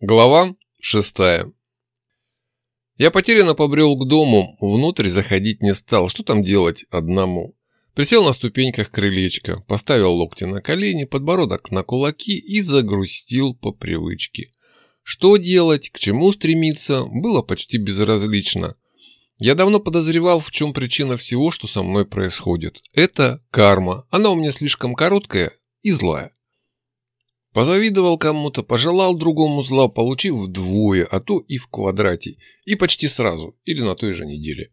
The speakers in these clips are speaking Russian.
Глава шестая. Я потерянно побрел к дому, внутрь заходить не стал, что там делать одному. Присел на ступеньках крылечка, поставил локти на колени, подбородок на кулаки и загрустил по привычке. Что делать, к чему стремиться, было почти безразлично. Я давно подозревал, в чем причина всего, что со мной происходит. Это карма, она у меня слишком короткая и злая. Позавидовал кому-то, пожелал другому зла, получив вдвое, а то и в квадрате. И почти сразу, или на той же неделе.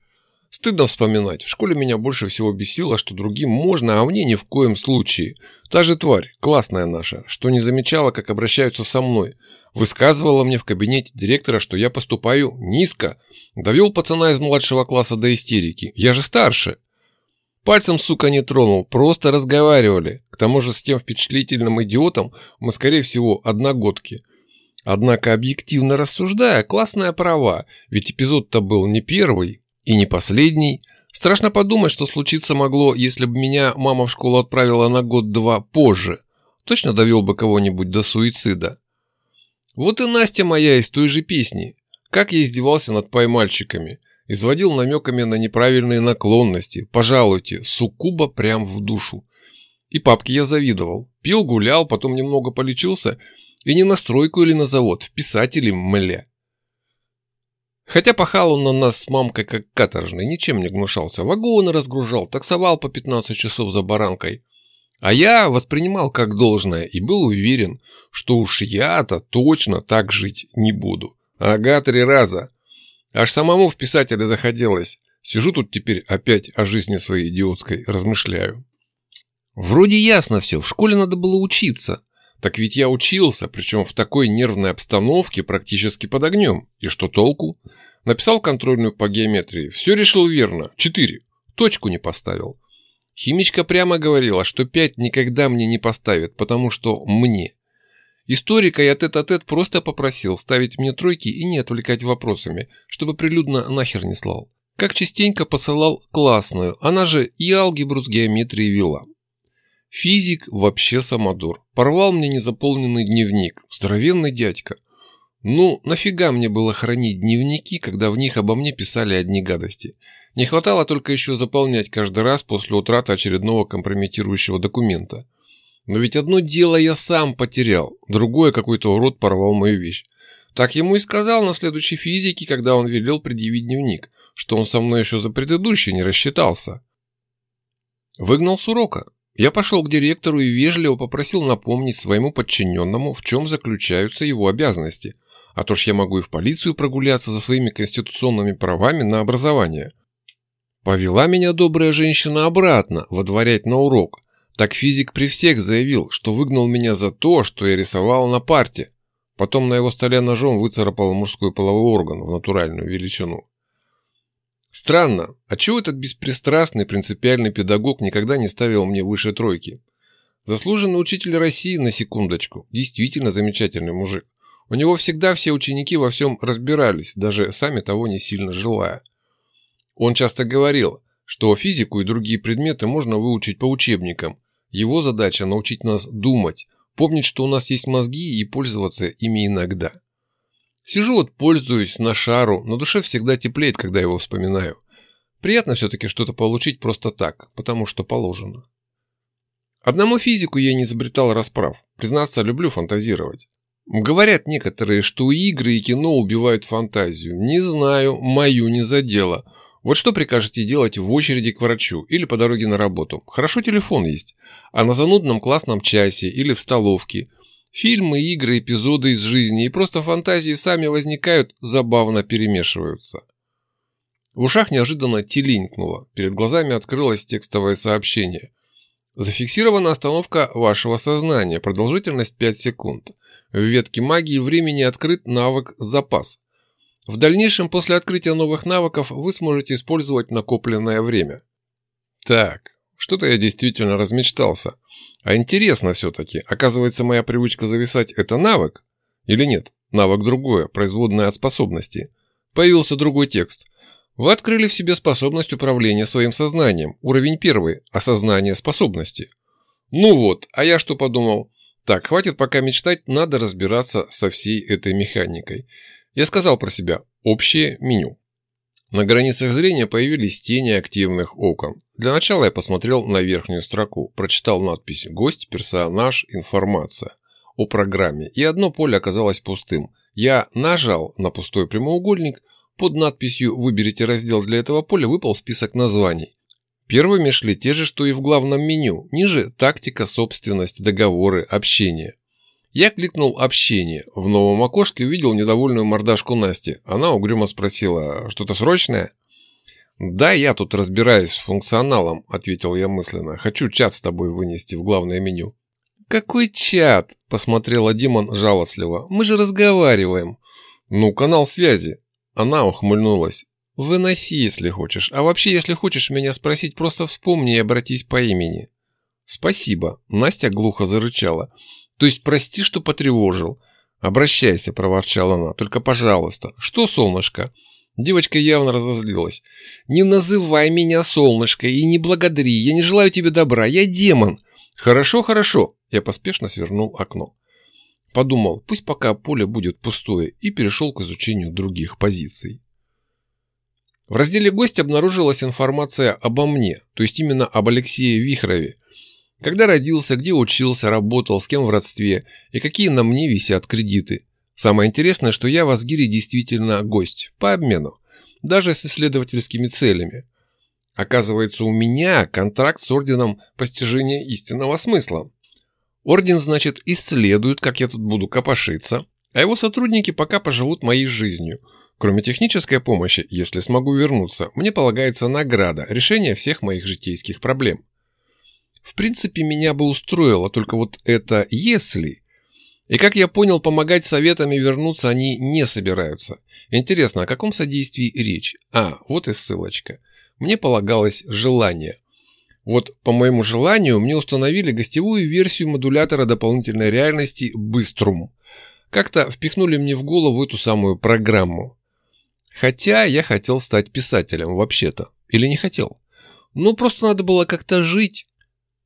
Стыдно вспоминать. В школе меня больше всего бесило, что другим можно, а мне ни в коем случае. Та же тварь, классная наша, что не замечала, как обращаются со мной. Высказывала мне в кабинете директора, что я поступаю низко. Довел пацана из младшего класса до истерики. Я же старше. Пальцем, сука, не тронул, просто разговаривали. К тому же с тем впечатлительным идиотом мы, скорее всего, одногодки. Однако, объективно рассуждая, классная права, ведь эпизод-то был не первый и не последний. Страшно подумать, что случиться могло, если бы меня мама в школу отправила на год-два позже. Точно довел бы кого-нибудь до суицида. Вот и Настя моя из той же песни. Как я издевался над поймальчиками – изводил намеками на неправильные наклонности. Пожалуйте, суккуба прям в душу. И папке я завидовал. Пил, гулял, потом немного полечился. И не на стройку или на завод, в писатели мля. Хотя пахал он на нас с мамкой как каторжный, ничем не гнушался. Вагоны разгружал, таксовал по 15 часов за баранкой. А я воспринимал как должное и был уверен, что уж я-то точно так жить не буду. Ага, три раза. Аж самому в писателя захотелось. Сижу тут теперь опять о жизни своей идиотской размышляю. Вроде ясно все, в школе надо было учиться. Так ведь я учился, причем в такой нервной обстановке, практически под огнем. И что толку? Написал контрольную по геометрии. Все решил верно. Четыре. Точку не поставил. Химичка прямо говорила, что пять никогда мне не поставит, потому что мне. Историка я тет-а-тет -тет просто попросил ставить мне тройки и не отвлекать вопросами, чтобы прилюдно нахер не слал. Как частенько посылал классную, она же и алгебру с геометрией вела. Физик вообще самодур. Порвал мне незаполненный дневник. Здоровенный дядька. Ну, нафига мне было хранить дневники, когда в них обо мне писали одни гадости? Не хватало только еще заполнять каждый раз после утраты очередного компрометирующего документа. Но ведь одно дело я сам потерял, другое какой-то урод порвал мою вещь. Так ему и сказал на следующей физике, когда он велел предъявить дневник, что он со мной еще за предыдущий не рассчитался. Выгнал с урока. Я пошел к директору и вежливо попросил напомнить своему подчиненному, в чем заключаются его обязанности. А то ж я могу и в полицию прогуляться за своими конституционными правами на образование. Повела меня добрая женщина обратно, водворять на урок, так физик при всех заявил, что выгнал меня за то, что я рисовал на парте. Потом на его столе ножом выцарапал мужской половой орган в натуральную величину. Странно, а чего этот беспристрастный принципиальный педагог никогда не ставил мне выше тройки? Заслуженный учитель России на секундочку, действительно замечательный мужик. У него всегда все ученики во всем разбирались, даже сами того не сильно желая. Он часто говорил, что физику и другие предметы можно выучить по учебникам, его задача научить нас думать, помнить, что у нас есть мозги и пользоваться ими иногда. Сижу вот, пользуюсь на шару, на душе всегда теплеет, когда его вспоминаю. Приятно все-таки что-то получить просто так, потому что положено. Одному физику я не изобретал расправ. Признаться, люблю фантазировать. Говорят некоторые, что игры и кино убивают фантазию. Не знаю, мою не задело. Вот что прикажете делать в очереди к врачу или по дороге на работу? Хорошо телефон есть. А на занудном классном часе или в столовке. Фильмы, игры, эпизоды из жизни и просто фантазии сами возникают, забавно перемешиваются. В ушах неожиданно телинкнуло. Перед глазами открылось текстовое сообщение. Зафиксирована остановка вашего сознания. Продолжительность 5 секунд. В ветке магии времени открыт навык «Запас». В дальнейшем, после открытия новых навыков, вы сможете использовать накопленное время. Так, что-то я действительно размечтался. А интересно все-таки, оказывается, моя привычка зависать – это навык? Или нет? Навык другое, производное от способности. Появился другой текст. Вы открыли в себе способность управления своим сознанием. Уровень первый – осознание способности. Ну вот, а я что подумал? Так, хватит пока мечтать, надо разбираться со всей этой механикой. Я сказал про себя «общее меню». На границах зрения появились тени активных окон. Для начала я посмотрел на верхнюю строку, прочитал надпись «Гость», «Персонаж», «Информация» о программе, и одно поле оказалось пустым. Я нажал на пустой прямоугольник, под надписью «Выберите раздел для этого поля» выпал список названий. Первыми шли те же, что и в главном меню, ниже «Тактика», «Собственность», «Договоры», «Общение». Я кликнул «Общение». В новом окошке увидел недовольную мордашку Насти. Она угрюмо спросила «Что-то срочное?» «Да, я тут разбираюсь с функционалом», – ответил я мысленно. «Хочу чат с тобой вынести в главное меню». «Какой чат?» – посмотрела Димон жалостливо. «Мы же разговариваем». «Ну, канал связи». Она ухмыльнулась. «Выноси, если хочешь. А вообще, если хочешь меня спросить, просто вспомни и обратись по имени». «Спасибо», – Настя глухо зарычала. То есть прости, что потревожил. Обращайся, проворчала она. Только пожалуйста. Что, солнышко? Девочка явно разозлилась. «Не называй меня солнышко и не благодари. Я не желаю тебе добра. Я демон». «Хорошо, хорошо». Я поспешно свернул окно. Подумал, пусть пока поле будет пустое, и перешел к изучению других позиций. В разделе «Гость» обнаружилась информация обо мне, то есть именно об Алексее Вихрове, когда родился, где учился, работал, с кем в родстве и какие на мне висят кредиты. Самое интересное, что я в Асгире действительно гость, по обмену, даже с исследовательскими целями. Оказывается, у меня контракт с Орденом постижения истинного смысла. Орден, значит, исследует, как я тут буду копошиться, а его сотрудники пока поживут моей жизнью. Кроме технической помощи, если смогу вернуться, мне полагается награда, решение всех моих житейских проблем. В принципе, меня бы устроило, только вот это «если». И как я понял, помогать советами вернуться они не собираются. Интересно, о каком содействии речь? А, вот и ссылочка. Мне полагалось желание. Вот по моему желанию мне установили гостевую версию модулятора дополнительной реальности Быструм. Как-то впихнули мне в голову эту самую программу. Хотя я хотел стать писателем вообще-то. Или не хотел. Ну, просто надо было как-то жить.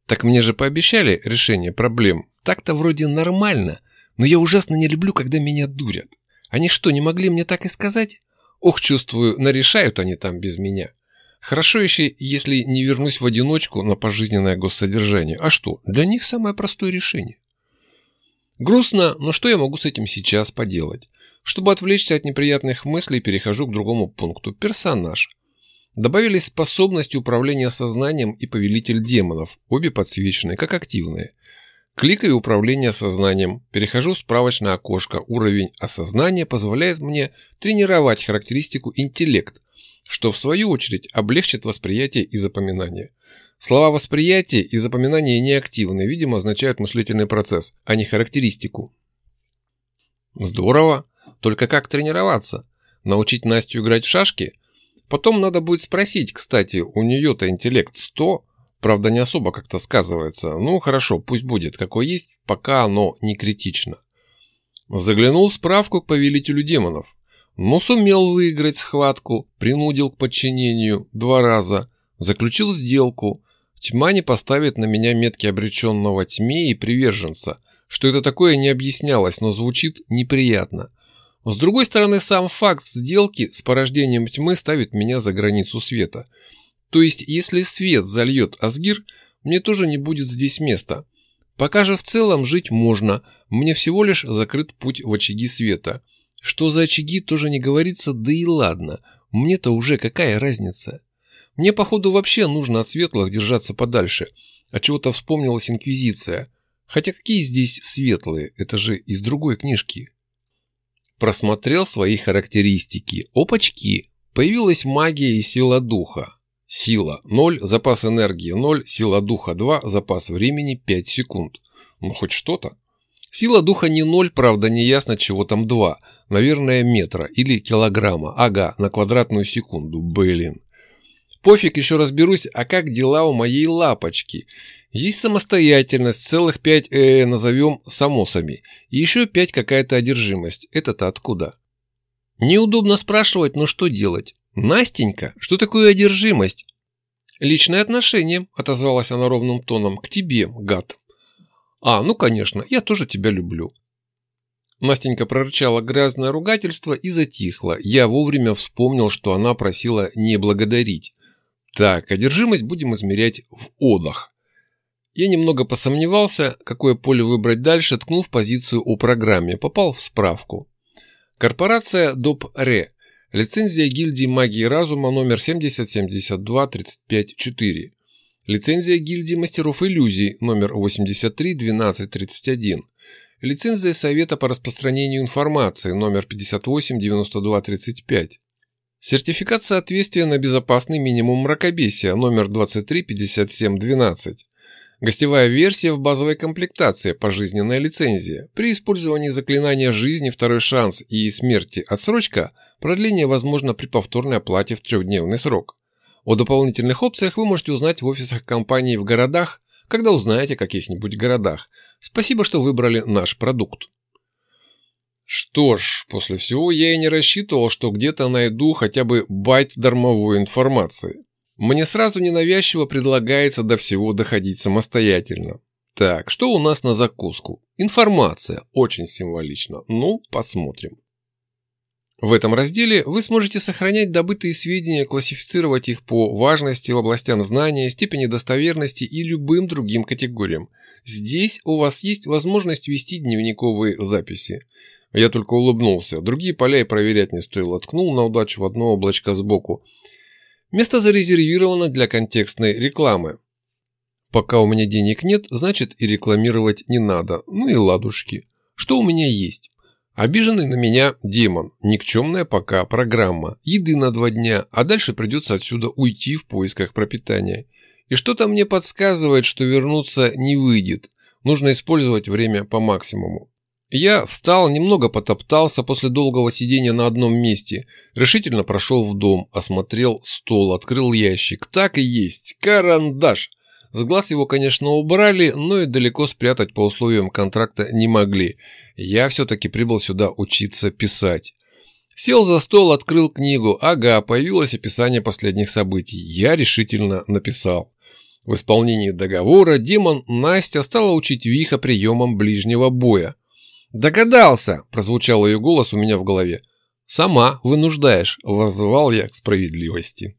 Так мне же пообещали решение проблем. Так-то вроде нормально, но я ужасно не люблю, когда меня дурят. Они что, не могли мне так и сказать? Ох, чувствую, нарешают они там без меня. Хорошо еще, если не вернусь в одиночку на пожизненное госсодержание. А что, для них самое простое решение. Грустно, но что я могу с этим сейчас поделать? Чтобы отвлечься от неприятных мыслей, перехожу к другому пункту. Персонаж. Добавились способности управления сознанием и повелитель демонов, обе подсвечены, как активные. Кликаю управление сознанием, перехожу в справочное окошко, уровень осознания позволяет мне тренировать характеристику интеллект, что в свою очередь облегчит восприятие и запоминание. Слова восприятия и запоминания неактивны, видимо, означают мыслительный процесс, а не характеристику. Здорово, только как тренироваться? Научить Настю играть в шашки? Потом надо будет спросить, кстати, у нее-то интеллект 100, правда не особо как-то сказывается. Ну хорошо, пусть будет, какой есть, пока оно не критично. Заглянул в справку к повелителю демонов. Но сумел выиграть схватку, принудил к подчинению два раза, заключил сделку. Тьма не поставит на меня метки обреченного тьме и приверженца. Что это такое не объяснялось, но звучит неприятно. С другой стороны, сам факт сделки с порождением тьмы ставит меня за границу света. То есть, если свет зальет Асгир, мне тоже не будет здесь места. Пока же в целом жить можно, мне всего лишь закрыт путь в очаги света. Что за очаги, тоже не говорится, да и ладно. Мне-то уже какая разница? Мне, походу, вообще нужно от светлых держаться подальше. А чего-то вспомнилась Инквизиция. Хотя какие здесь светлые, это же из другой книжки. Просмотрел свои характеристики. Опачки! Появилась магия и сила духа. Сила 0, запас энергии 0, сила духа 2, запас времени 5 секунд. Ну хоть что-то. Сила духа не 0, правда не ясно чего там 2. Наверное метра или килограмма. Ага, на квадратную секунду. Блин. Пофиг, еще разберусь, а как дела у моей лапочки? Есть самостоятельность, целых пять, э, назовем, самосами. И еще пять какая-то одержимость. Это-то откуда? Неудобно спрашивать, но что делать? Настенька, что такое одержимость? Личное отношение, отозвалась она ровным тоном, к тебе, гад. А, ну конечно, я тоже тебя люблю. Настенька прорычала грязное ругательство и затихла. Я вовремя вспомнил, что она просила не благодарить. Так, одержимость будем измерять в одах. Я немного посомневался, какое поле выбрать дальше, ткнул в позицию о программе, попал в справку. Корпорация ДОП-РЕ. Лицензия гильдии магии разума номер 7072354. Лицензия гильдии мастеров иллюзий номер 831231. Лицензия Совета по распространению информации номер 589235. Сертификат соответствия на безопасный минимум мракобесия номер 235712. Гостевая версия в базовой комплектации, пожизненная лицензия. При использовании заклинания жизни второй шанс и смерти отсрочка, продление возможно при повторной оплате в трехдневный срок. О дополнительных опциях вы можете узнать в офисах компании в городах, когда узнаете о каких-нибудь городах. Спасибо, что выбрали наш продукт. Что ж, после всего я и не рассчитывал, что где-то найду хотя бы байт дармовой информации. Мне сразу ненавязчиво предлагается до всего доходить самостоятельно. Так, что у нас на закуску? Информация. Очень символично. Ну, посмотрим. В этом разделе вы сможете сохранять добытые сведения, классифицировать их по важности, областям знания, степени достоверности и любым другим категориям. Здесь у вас есть возможность вести дневниковые записи. Я только улыбнулся. Другие поля и проверять не стоило. Ткнул на удачу в одно облачко сбоку. Место зарезервировано для контекстной рекламы. Пока у меня денег нет, значит и рекламировать не надо. Ну и ладушки. Что у меня есть? Обиженный на меня демон, никчемная пока программа, еды на два дня, а дальше придется отсюда уйти в поисках пропитания. И что-то мне подсказывает, что вернуться не выйдет, нужно использовать время по максимуму. Я встал, немного потоптался после долгого сидения на одном месте, решительно прошел в дом, осмотрел стол, открыл ящик. Так и есть, карандаш. С глаз его, конечно, убрали, но и далеко спрятать по условиям контракта не могли. Я все-таки прибыл сюда учиться писать. Сел за стол, открыл книгу. Ага, появилось описание последних событий. Я решительно написал. В исполнении договора демон Настя стала учить Виха приемам ближнего боя. «Догадался!» – прозвучал ее голос у меня в голове. «Сама вынуждаешь», – воззвал я к справедливости.